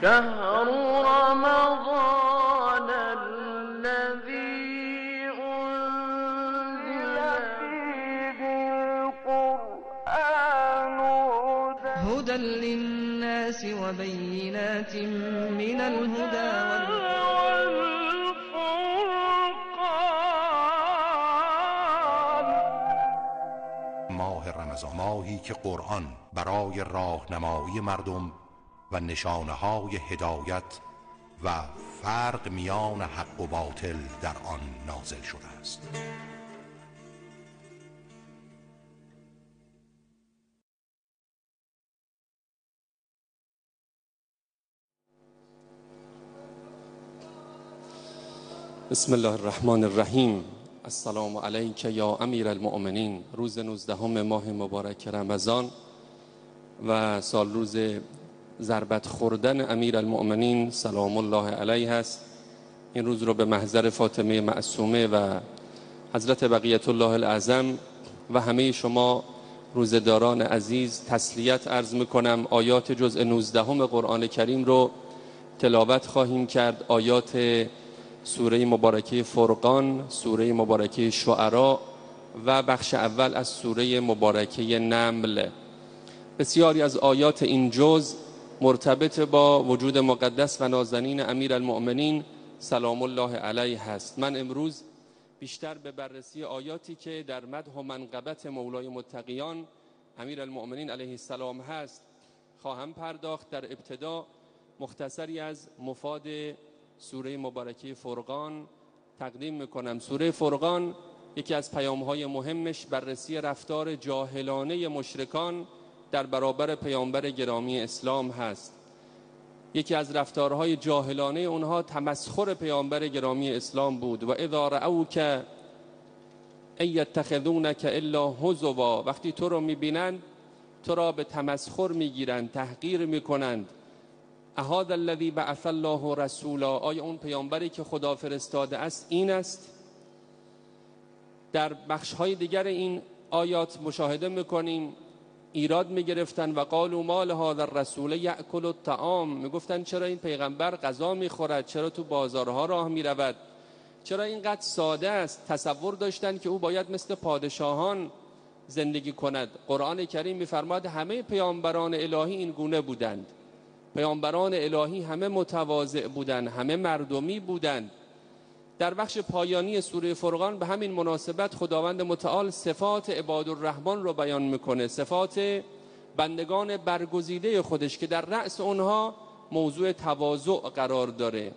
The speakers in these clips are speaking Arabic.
شهر رمضان الذي أنزل فيه القرآن هدى. للناس وبينات من الهدى والفرقان. ماه رمضان ماهی که قرآن برای راهنمایی مردم و نشانه های هدایت و فرق میان حق و باطل در آن نازل شده است. بسم الله الرحمن الرحیم. السلام علیک یا امیر المؤمنین. روز 19 ماه مبارک رمضان و سال روز ضربت خوردن امیر المؤمنین سلام الله علیه است. این روز رو به محضر فاطمه معصومه و حضرت بقیت الله الاعظم و همه شما روزداران عزیز تسلیت عرض می‌کنم. آیات جزء 19 قرآن کریم رو تلاوت خواهیم کرد. آیات سوره مبارکه فرقان سوره مبارکه شعرا و بخش اول از سوره مبارکه نمل. بسیاری از آیات این جز مرتبط با وجود مقدس و نازنین امیر المؤمنین سلام الله علیه هست من امروز بیشتر به بررسی آیاتی که در مدح و منقبت مولای متقیان امیر المؤمنین علیه السلام هست خواهم پرداخت در ابتدا مختصری از مفاد سوره مبارکه فرقان تقدیم می‌کنم. سوره فرقان یکی از پیامهای مهمش بررسی رفتار جاهلانه مشرکان در برابر پیامبر گرامی اسلام هست. یکی از رفتارهای جاهلانه اونها تمسخر پیامبر گرامی اسلام بود و اذا رأوک ان یتخذونک الا هزوا وقتی تو رو می‌بینند تو را به تمسخر می‌گیرند تحقیر می‌کنند اهذا الذی بعث الله رسولا آیا اون پیامبری که خدا فرستاده است این است؟ در بخش های دیگر این آیات مشاهده می‌کنیم. ایراد می‌گرفتن و قالوا ما لهذا الرسول یاکل الطعام. می‌گفتن چرا این پیغمبر غذا می‌خورد؟ چرا تو بازارها راه می‌رود؟ چرا اینقدر ساده است؟ تصور داشتن که او باید مثل پادشاهان زندگی کند. قرآن کریم میفرماد همه پیامبران الهی این گونه بودند. پیامبران الهی همه متواضع بودند همه مردمی بودند. در بخش پایانی سوره فرقان به همین مناسبت خداوند متعال صفات عباد الرحمن رو بیان می‌کنه. صفات بندگان برگزیده خودش که در رأس اونها موضوع تواضع قرار داره.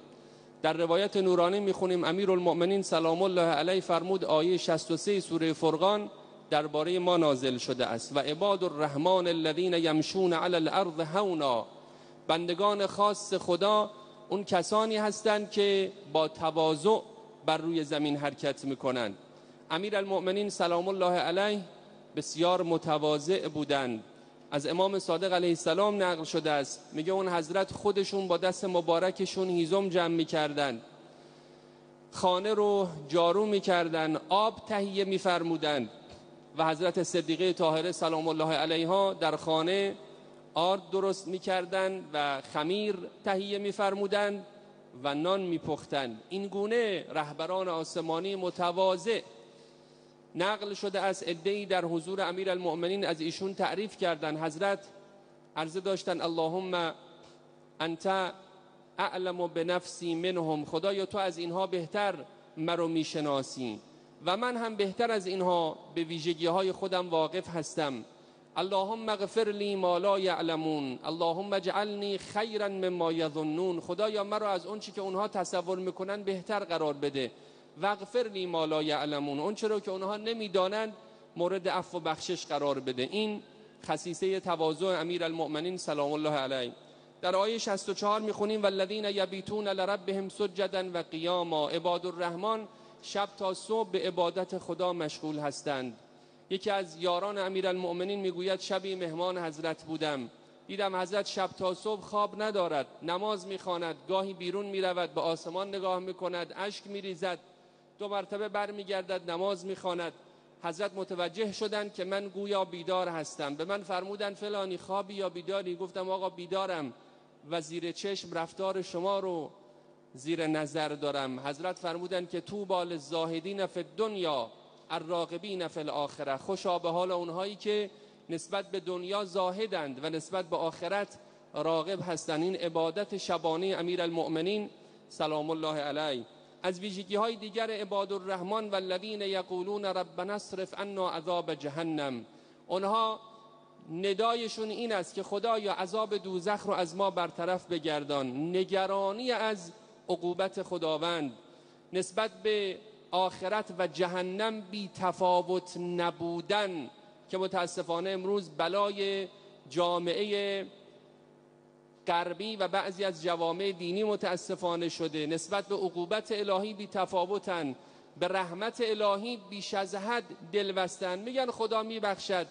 در روایت نورانی می‌خونیم امیر المؤمنین سلام الله علیه فرمود آیه 63 سوره فرقان درباره ما نازل شده است. و عباد الرحمن الذين یمشون علی الارض هونا بندگان خاص خدا اون کسانی هستند که با تواضع بر روی زمین حرکت می‌کنند. امیر المؤمنین سلام الله علیه بسیار متواضع بودند. از امام صادق علیه السلام نقل شده است. میگه اون حضرت خودشون با دست مبارکشون هیزم جمع می‌کردند خانه رو جارو می‌کردند آب تهیه میفرمودند و حضرت صدیقه طاهره سلام الله علیها در خانه آرد درست می‌کردند و خمیر تهیه میفرمودند و نان میپختند این گونه رهبران آسمانی متواضع نقل شده است عده‌ای در حضور امیر المؤمنین از ایشون تعریف کردند. حضرت عرضه داشتن اللهم انت اعلم بنفسی منهم خدایا تو از اینها بهتر مرا می‌شناسی و من هم بهتر از اینها به ویژگی های خودم واقف هستم. اللهم اغفر لی ما لا یعلمون. اللهم اجعلنی خیرا مما یظنون. خدایا مرا از اون چی که اونها تصور می‌کنن بهتر قرار بده. واغفر لی ما لا یعلمون. اون چه را که اونها نمی‌دانند مورد عفو و بخشش قرار بده. این خصیصه تواضع امیر المؤمنین سلام الله علیه. در آیه 64 می‌خونیم والذین یبیتون لربهم سجدا و قیاما. عباد الرحمن شب تا صبح به عبادت خدا مشغول هستند. یکی از یاران امیرالمؤمنین می‌گوید شبی مهمان حضرت بودم. دیدم حضرت شب تا صبح خواب ندارد نماز می‌خواند گاهی بیرون می‌رود به آسمان نگاه می‌کند اشک میریزد دو مرتبه برمیگردد نماز می‌خواند. حضرت متوجه شدند که من گویا بیدار هستم. به من فرمودند فلانی خوابی یا بیداری؟ گفتم آقا بیدارم. و زیر چشم رفتار شما رو زیر نظر دارم. حضرت فرمودن که طوبی للزاهدین فی الدنیا الراغبین فی الاخره. خوشا به حال اونهایی که نسبت به دنیا زاهدند و نسبت به آخرت راغب هستند. این عبادت شبانه امیر المؤمنین سلام الله علیه. از ویژگی های دیگر عباد الرحمن و الذین یقولون ربنا اصرف عنا عذاب جهنم. اونها ندایشون این است که خدایا عذاب دوزخ رو از ما برطرف بگردان. نگرانی از عقوبت خداوند. نسبت به آخرت و جهنم بی تفاوت نبودن که متاسفانه امروز بلای جامعه غربی و بعضی از جوامع دینی متاسفانه شده. نسبت به عقوبت الهی بی تفاوتن به رحمت الهی بیش از حد دل بستن میگن خدا میبخشد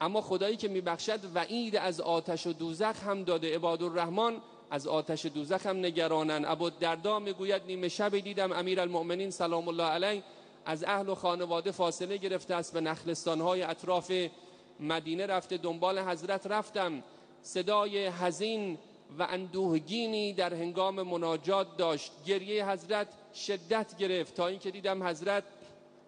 اما خدایی که میبخشد وعید از آتش و دوزخ هم داده. عباد الرحمن از آتش دوزخ هم نگرانن. ابو دردا می‌گوید نیمه شب دیدم امیر المؤمنین سلام الله علیه از اهل و خانواده فاصله گرفته است به نخلستان های اطراف مدینه رفته دنبال حضرت رفتم. صدای حزین و اندوهگینی در هنگام مناجات داشت. گریه حضرت شدت گرفت تا اینکه دیدم حضرت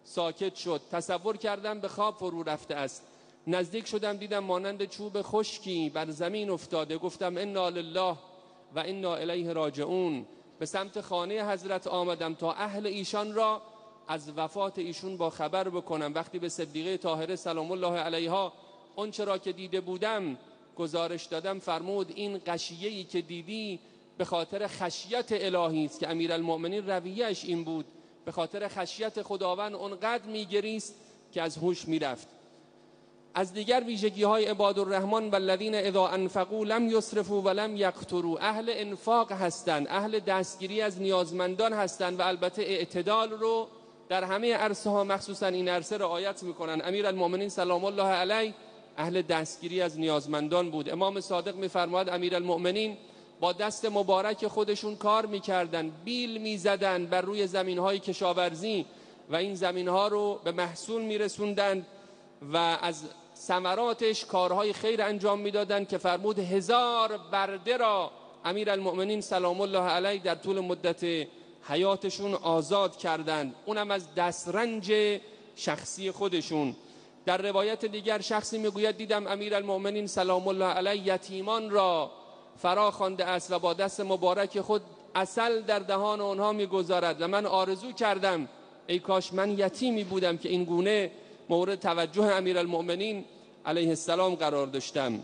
ساکت شد. تصور کردم به خواب فرو رفته است. نزدیک شدم دیدم مانند چوب خشکی بر زمین افتاده. گفتم انا لله و انا الیه راجعون. به سمت خانه حضرت آمدم تا اهل ایشان را از وفات ایشون با خبر بکنم. وقتی به صدیقه طاهره سلام الله علیها اونچه را که دیده بودم گزارش دادم فرمود این غشیه‌ای که دیدی به خاطر خشیت الهی است که امیرالمؤمنین رویه‌ش این بود. به خاطر خشیت خداوند اونقدر میگریست که از هوش می‌رفت. از دیگر ویژگی های عباد الرحمن و الذین اذا انفقوا لم یسرفوا و لم یقتروا اهل انفاق هستند اهل دستگیری از نیازمندان هستند و البته اعتدال رو در همه عرصه ها مخصوصا این عرصه رعایت می‌کنن. امیر المؤمنین سلام الله علیه اهل دستگیری از نیازمندان بود. امام صادق میفرماد امیر المؤمنین با دست مبارک خودشون کار می‌کردن بیل می‌زدن بر روی زمین های کشاورزی و این زمین ها رو به محصول میرسوندن و از ثمراتش کارهای خیر انجام می‌دادند که فرمود هزار برده را امیر المؤمنین سلام الله علیه در طول مدت حیاتشون آزاد کردند. اونم از دسترنج شخصی خودشون. در روایت دیگر شخصی می‌گوید دیدم امیر المؤمنین سلام الله علیه یتیمان را فرا خوانده است و با دست مبارک خود عسل در دهان آنها می‌گذارد و من آرزو کردم ای کاش من یتیمی بودم که این گونه مورد توجه امیرالمؤمنین علیه السلام قرار داشتم.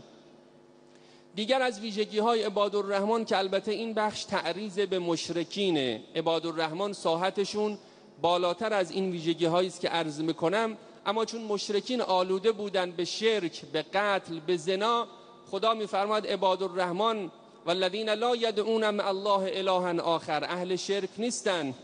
دیگر از ویژگی های عباد الرحمن که البته این بخش تعریض به مشرکینه عباد الرحمن ساحتشون بالاتر از این ویژگی هایی است که عرض می‌کنم اما چون مشرکین آلوده بودن به شرک به قتل به زنا خدا میفرماد عباد الرحمن والذین لا یدعون مع الله الها آخر اهل شرک نیستن.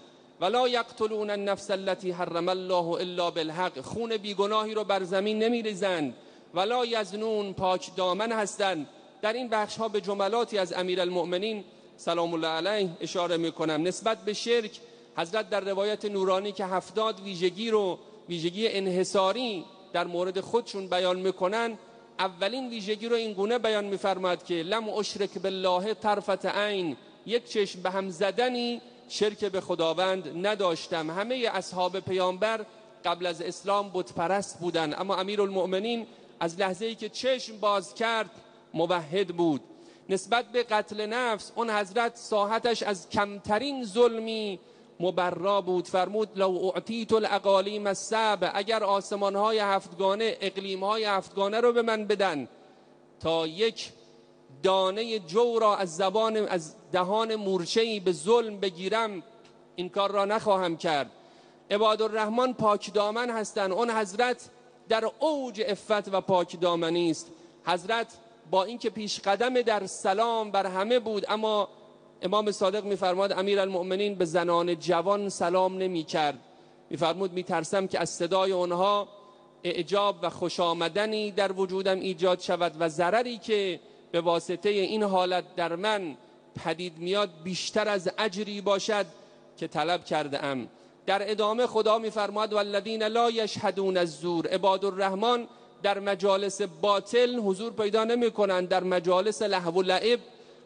ولا یقتلون النفس التي حرم الله الا بالحق. خون بیگناهی رو بر زمین نمیریزند ولا یزنون پاک دامن هستند در این بخش ها به جملاتی از امیرالمؤمنین سلام الله علیه اشاره می‌کنم. نسبت به شرک حضرت در روایت نورانی که هفتاد ویژگی رو ویژگی انحصاری در مورد خودشون بیان می‌کنن اولین ویژگی رو این گونه بیان میفرماد که لم اشرک بالله طرفة عین. یک چشم به هم زدنی شرک به خداوند نداشتم. همه اصحاب پیامبر قبل از اسلام بت پرست بودن اما امیرالمؤمنین از لحظه ای که چشم باز کرد موحد بود. نسبت به قتل نفس اون حضرت ساحتش از کمترین ظلمی مبرا بود. فرمود لو اعطیت الاقالیم السبع. اگر آسمان های هفتگانه اقلیم های هفتگانه رو به من بدن تا یک دانه جو را از زبان از دهان مورچه‌ای به ظلم بگیرم این کار را نخواهم کرد. عباد الرحمن پاک دامن هستند. اون حضرت در اوج عفت و پاک دامنی است. حضرت با اینکه پیش قدم در سلام بر همه بود اما امام صادق میفرماد امیر المؤمنین به زنان جوان سلام نمی کرد میفرمود میترسم که از صدای آنها اعجاب و خوش آمدنی در وجودم ایجاد شود و ضرری که به واسطه این حالت در من پدید میاد بیشتر از اجری باشد که طلب کرده ام. در ادامه خدا میفرماد والذین لا یشهدون الزور. عباد الرحمن در مجالس باطل حضور پیدا نمی کنند در مجالس لهو و لعب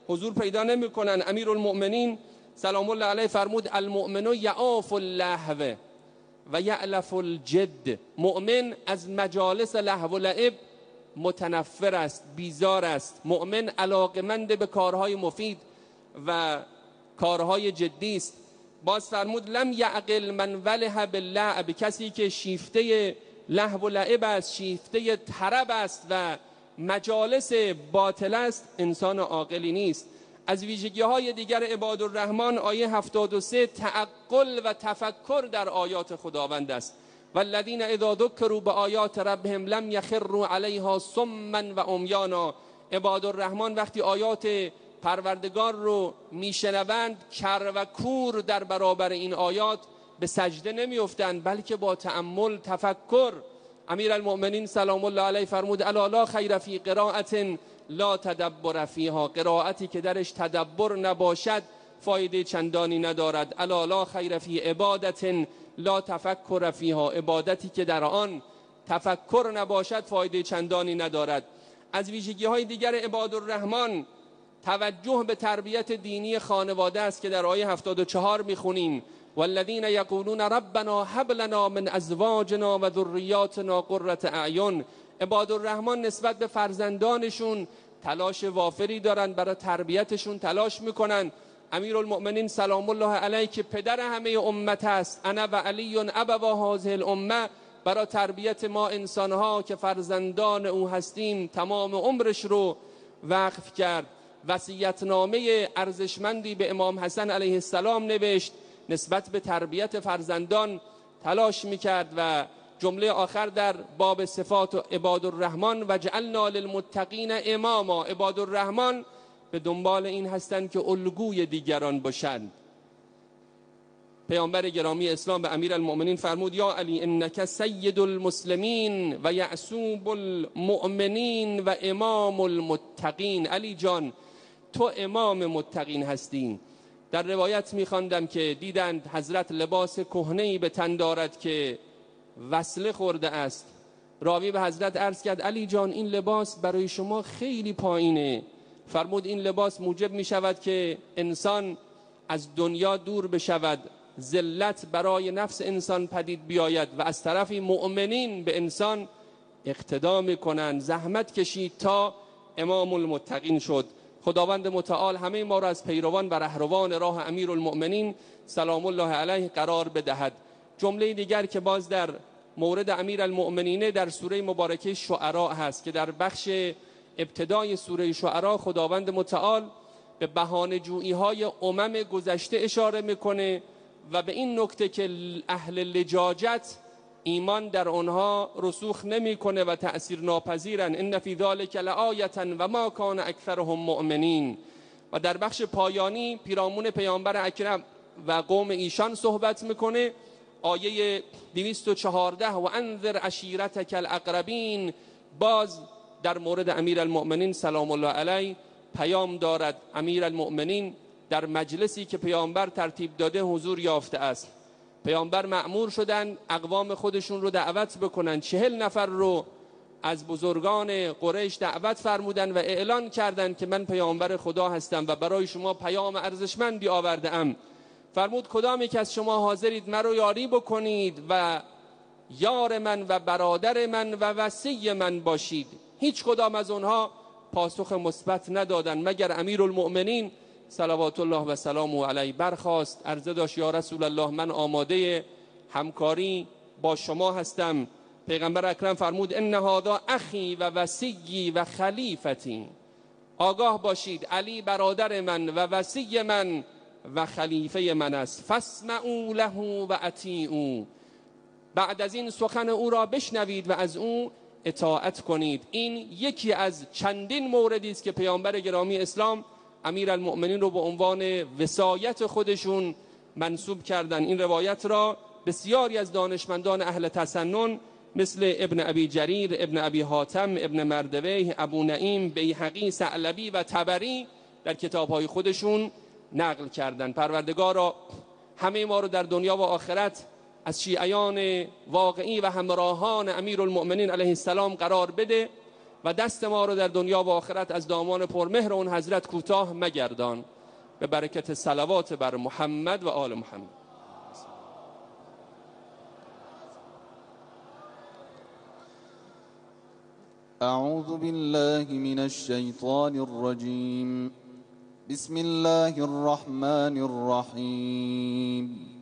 حضور پیدا نمی‌کنن امیر المؤمنین سلام الله علیه فرمود المؤمن یعاف اللهو و یألف الجد. مؤمن از مجالس لهو و لعب متنفر است بیزار است. مؤمن علاقمند به کارهای مفید و کارهای جدی است. باز فرمود لم یعقل من وله باللعب. کسی که شیفته لهو و لعب است شیفته طرب است و مجالس باطل است انسان عاقلی نیست. از ویژگی های دیگر عباد الرحمن آیه 73 تعقل و تفکر در آیات خداوند است. والذین اذا ذکروا بآیات ربهم لم یخروا علیها صما و عمیانا. عباد الرحمن وقتی آیات پروردگار رو میشنوند کر و کور در برابر این آیات به سجده نمیافتند بلکه با تأمل تفکر. امیر المؤمنین سلام الله علیه فرمود الا لا خیر فی قراءة لا تدبر فیها. قرائتی که درش تدبر نباشد فایده چندانی ندارد. الا لا خیر فی عبادة لا تفکر فیها عبادتی که در آن تفکر نباشد فایده چندانی ندارد. از ویژگی های دیگر عباد الرحمن توجه به تربیت دینی خانواده است که در آیه 74 می‌خونیم. والذین یقولون ربنا هب لنا من ازواجنا و ذریاتنا قرة اعین. عباد الرحمن نسبت به فرزندانشون تلاش وافری دارن برای تربیتشون تلاش می‌کنن. امیر المؤمنین سلام الله علیه که پدر همه امت است. انا و علی ابوا هذه الامه. برای تربیت ما انسانها که فرزندان او هستیم تمام عمرش رو وقف کرد. وصیتنامه ارزشمندی به امام حسن علیه السلام نوشت. نسبت به تربیت فرزندان تلاش می‌کرد و جمله آخر در باب صفات عباد الرحمن و جعلنا للمتقین اماما. عباد الرحمن به دنبال این هستند که الگوی دیگران باشند. پیامبر گرامی اسلام به امیر المؤمنین فرمود یا علی انک سید المسلمین و یعصوب المؤمنین و امام المتقین. علی جان تو امام متقین هستین در روایت میخواندم که دیدند حضرت لباس کهنه به تن دارد که وصله خورده است. راوی به حضرت عرض کرد علی جان این لباس برای شما خیلی پایینه. فرمود این لباس موجب می شود که انسان از دنیا دور بشود. ذلت برای نفس انسان پدید بیاید و از طرفی مؤمنین به انسان اقتدا می‌کنند. زحمت کشید تا امام المتقین شد. خداوند متعال همه ما را از پیروان و رهروان راه امیر المؤمنین سلام الله علیه قرار بدهد. جمله دیگر که باز در مورد امیر المؤمنینه در سوره مبارکه شعراء هست که در بخش ابتدای سوره شعراء خداوند متعال به بهانه جویی های امم گذشته اشاره می‌کنه و به این نکته که اهل لجاجت ایمان در آنها رسوخ نمی‌کنه و تأثیر ناپذیرن. ان فی ذلک لآیة و ما کان اکثرهم مؤمنین. و در بخش پایانی پیرامون پیامبر اکرم و قوم ایشان صحبت می‌کنه. آیه 214 و انذر عشیرتک الاقربین باز در مورد امیر المؤمنین سلام الله علیه پیام دارد. امیر المؤمنین در مجلسی که پیامبر ترتیب داده حضور یافته است. پیامبر مأمور شدن اقوام خودشون رو دعوت بکنن. چهل نفر رو از بزرگان قریش دعوت فرمودن و اعلان کردند که من پیامبر خدا هستم و برای شما پیام ارزشمندی آورده ام فرمود کدام یک از شما حاضرید مرا یاری بکنید و یار من و برادر من و وصی من باشید؟ هیچ کدام از اونها پاسخ مثبت ندادن مگر امیر المؤمنین صلوات الله و سلامه علیه برخاست عرضه داشت یا رسول الله من آماده همکاری با شما هستم. پیغمبر اکرم فرمود ان هذا اخی و وصیی و خلیفتی. آگاه باشید علی برادر من و وصی من و خلیفه من است. فاسمعوا له و اطیعوا. بعد از این سخن او را بشنوید و از او اطاعت کنید. این یکی از چندین موردی است که پیامبر گرامی اسلام امیر المؤمنین رو به عنوان وصایت خودشون منصوب کردن. این روایت را بسیاری از دانشمندان اهل تسنن مثل ابن ابی جریر ابن ابی حاتم ابن مردویه ابو نعیم بیهقی ثعلبی و طبری در کتابهای خودشون نقل کردن. پروردگارا همه ما رو در دنیا و آخرت از شیعیان واقعی و همراهان امیر المؤمنین علیه السلام قرار بده و دست ما رو در دنیا و آخرت از دامان پرمهر اون حضرت کوتاه مگردان. به برکت صلوات بر محمد و آل محمد. أعوذ بالله من الشيطان الرجيم. بسم الله الرحمن الرحيم.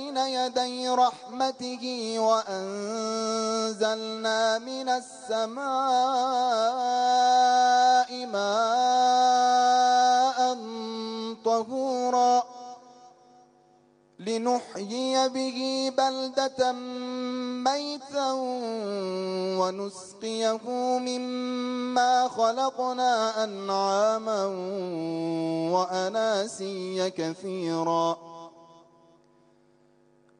يدي رحمته وأنزلنا من السماء ماء طهورا لنحيي به بلدة ميتا ونسقيه مما خلقنا أنعاما وأناسيا كثيرا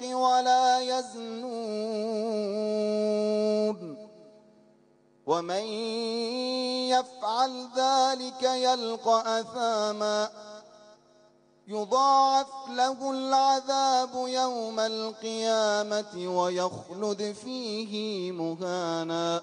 بالحق ولا يزنون ومن يفعل ذلك يلقى أثاما يضاعف له العذاب يوم القيامة ويخلد فيه مهانا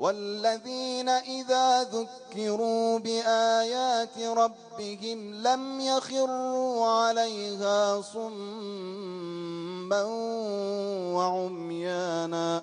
والذين إذا ذكروا بآيات ربهم لم يخروا عليها صما وعميانا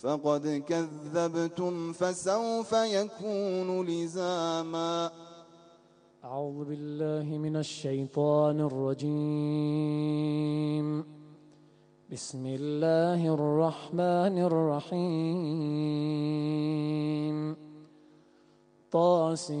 فقد كذبتم فسوف يكون لزاما. أعوذ بالله من الشيطان الرجيم. بسم الله الرحمن الرحيم. طاسيم.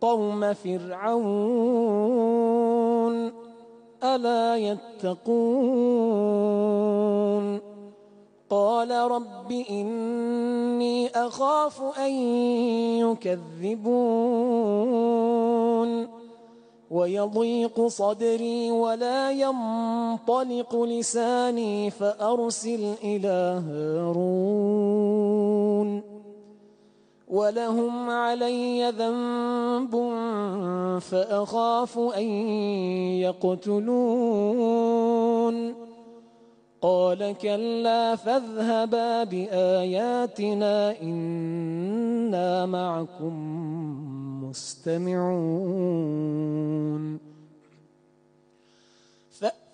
قوم فرعون ألا يتقون قال رب إني أخاف أن يكذبون ويضيق صدري ولا ينطلق لساني فأرسل إلى هارون ولهم علي ذنب فأخاف أن يقتلون قال كلا فاذهبا بآياتنا إنا معكم مستمعون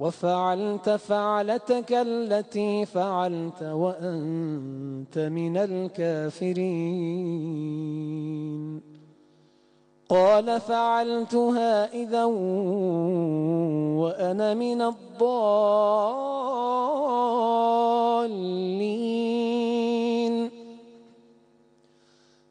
وفعلت فعلتك التي فعلت وأنت من الكافرين. قال فعلتها إذا وأنا من الضالين.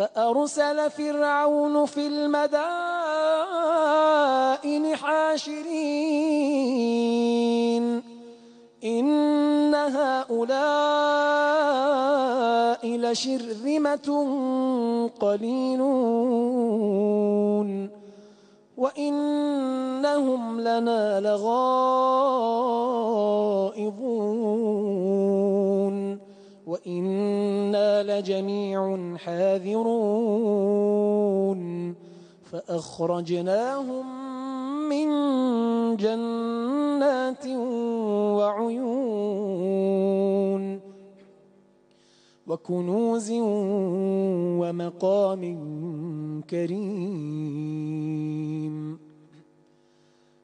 فأرسل فرعون في المدائن حاشرين. إن هؤلاء لشرذمة قليلون. وإنهم لنا لغائظون. وإنا لجميع حاذرون فأخرجناهم من جنات وعيون وكنوز ومقام كريم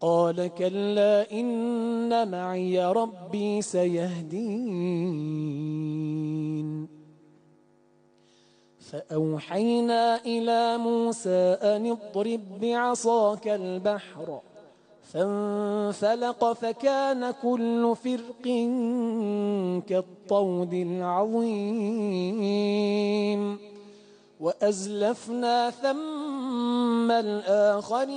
قال كلا إن معي ربي سيهدين. فأوحينا إلى موسى أن اضرب بعصاك البحر فانفلق فكان كل فرق كالطود العظيم. وأزلفنا ثم الآخرين.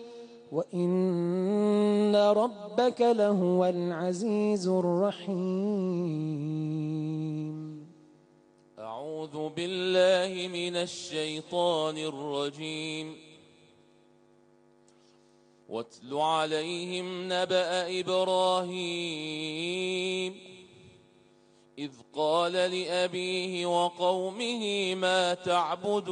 وإن ربك لهو العزيز الرحيم. أعوذ بالله من الشيطان الرجيم. واتل عليهم نبأ إبراهيم. إذ قال لأبيه وقومه ما تعبدون.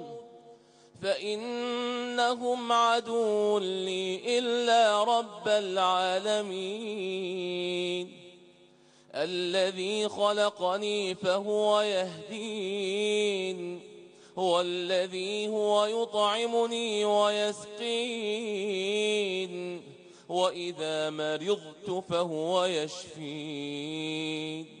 فإنهم عدو لي إلا رب العالمين. الذي خلقني فهو يهدين هو الذي هو يطعمني ويسقين وإذا مرضت فهو يشفين.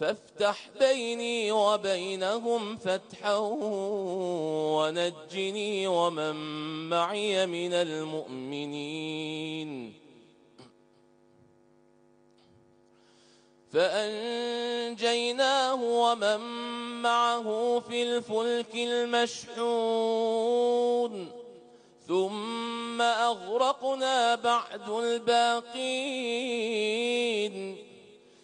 فافتح بيني وبينهم فتحا ونجني ومن معي من المؤمنين. فأنجيناه ومن معه في الفلك المشحون. ثم أغرقنا بعد الباقين.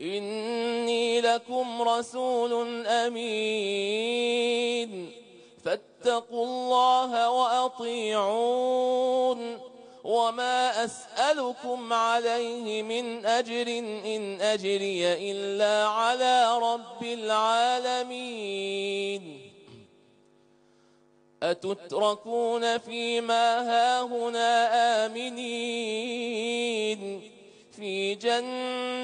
إني لكم رسول أمين. فاتقوا الله وأطيعون. وما أسألكم عليه من أجر إن أجري إلا على رب العالمين. أتتركون فيما هاهنا آمنين. في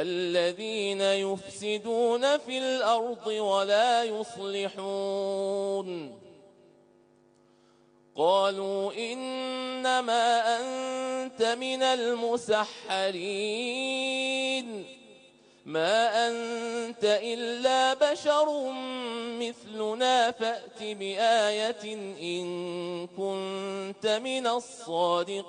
الذين يفسدون في الأرض ولا يصلحون. قالوا إنما أنت من المسحرين. ما أنت إلا بشر مثلنا. فأت بآية إن كنت من الصادقين.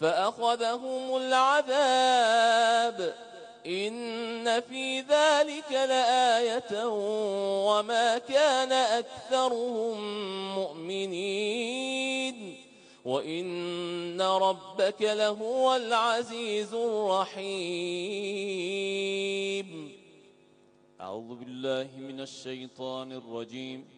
فأخذهم العذاب. إن في ذلك لآية وما كان أكثرهم مؤمنين. وإن ربك لهو العزيز الرحيم. أعوذ بالله من الشيطان الرجيم.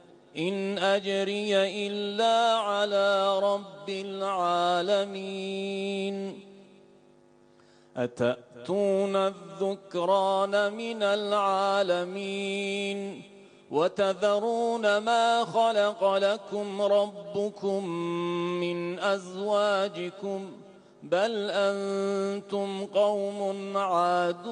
إن أجري إلا على رب العالمين. أتأتون الذكران من العالمين؟ وتذرون ما خلق لكم ربكم من أزواجكم؟ بل أنتم قوم عادون.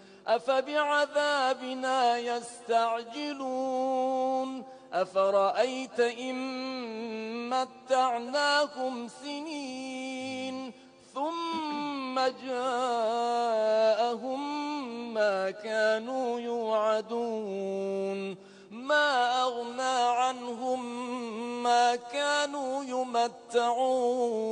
أفبعذابنا يستعجلون؟ أفرأيت إن متعناكم سنين ثم جاءهم ما كانوا يوعدون. ما أغنى عنهم ما كانوا يمتعون.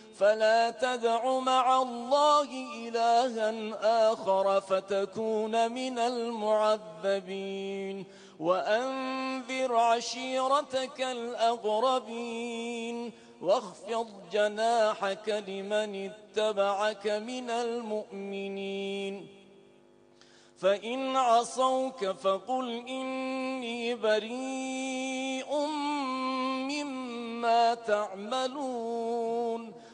فلا تدع مع الله إلها آخر فتكون من المعذبين وأنذر عشيرتك الأقربين واخفض جناحك لمن اتبعك من المؤمنين فإن عصوك فقل إني بريء مما تعملون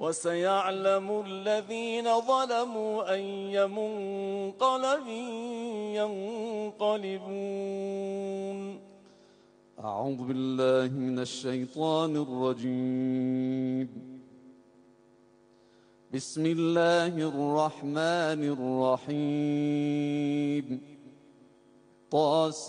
وسيعلم الذين ظلموا أي منقلب ينقلبون. أعوذ بالله من الشيطان الرجيم. بسم الله الرحمن الرحيم. طاسين.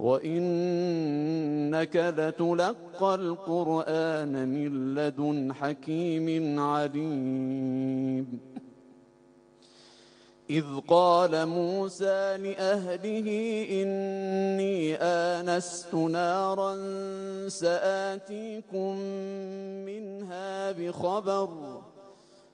وإنك لتلقى القرآن من لدن حكيم عليم. إذ قال موسى لأهله إني آنست نارا سآتيكم منها بخبر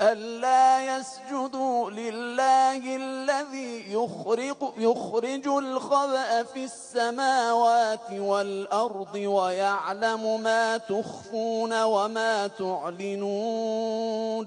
ألا يسجدوا لله الذي يخرج, يخرج الخبأ في السماوات والأرض ويعلم ما تخفون وما تعلنون.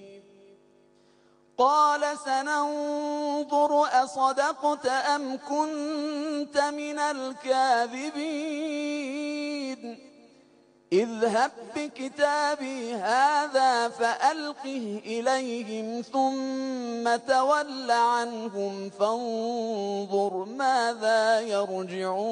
قال سننظر أصدقت أم كنت من الكاذبين. اذهب بكتابي هذا فألقه إليهم ثم تول عنهم فانظر ماذا يرجعون.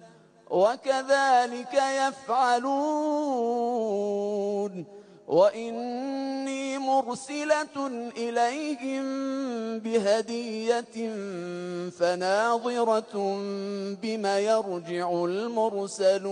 وكذلك يفعلون. وإني مرسلة إليهم بهدية فناظرة بما يرجع المرسلون.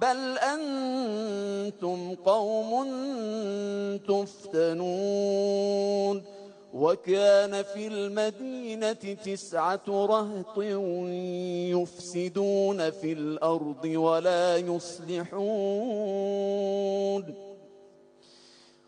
بل أنتم قوم تفتنون وكان في المدينة تسعة رهط يفسدون في الأرض ولا يصلحون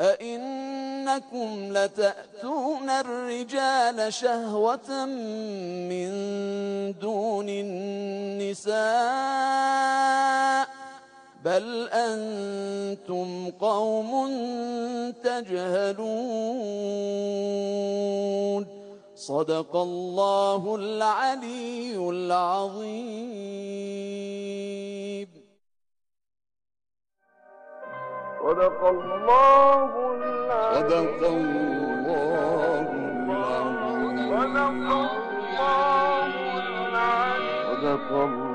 أئنكم لتأتون الرجال شهوة من دون النساء بل أنتم قوم تجهلون. صدق الله العلي العظيم. صدق الله صدق العظيم. صدق العظيم الله العظيم. صدق الله